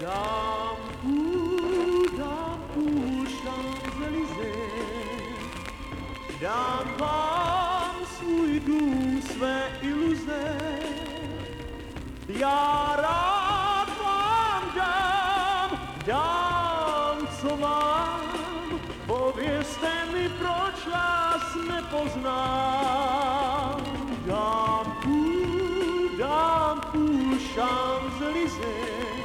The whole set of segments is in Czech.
Dám svůj dům, své iluze. Já rád vám dám, dám, co mám, povězte mi, proč vás nepoznám. Dám půl, dám půl Champs-Élysées,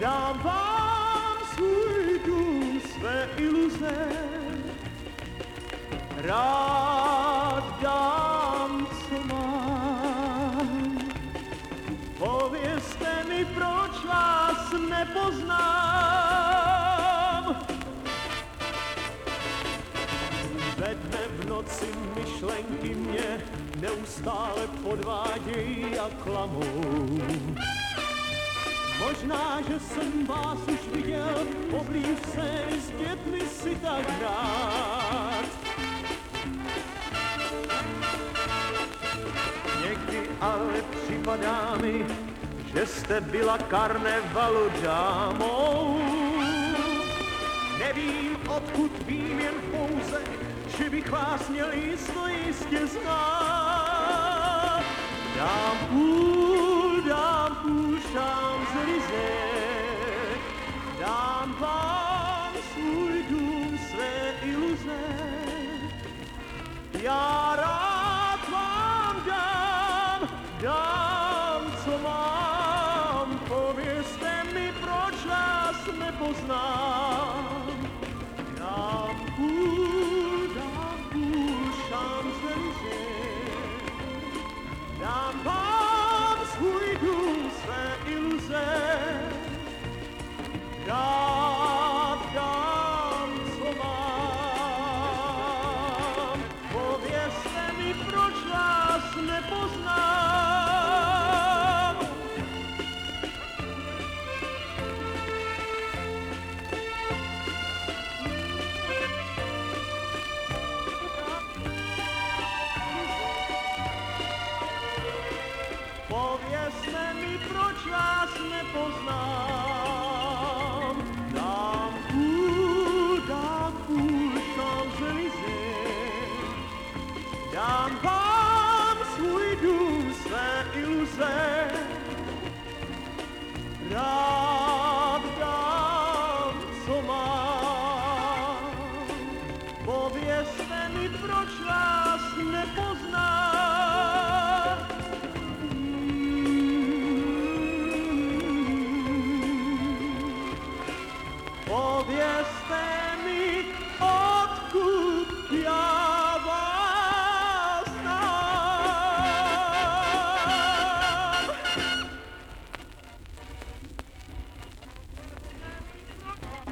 Dám vám svůj dům, své iluze. Rád dám, co mám. Povězte mi, proč vás nepoznám. Ve dne v noci myšlenky mě neustále podvádějí a klamou. Možná, že jsem vás už viděl poblíž se s dětmi si tak rád. Někdy ale připadá mi, že jste byla karnevalu dámou. Nevím, odkud vím jen pouze, že bych vás měl jisto jistě znát. Dám půl, dám vám svůj dům, své iluze. Já rád vám dám, dám, co mám, povězte mi, proč vás nepoznám. Dám půl, dám půl Champs-Élysées, dám vám Povězte mi, proč vás nepoznám. Povězte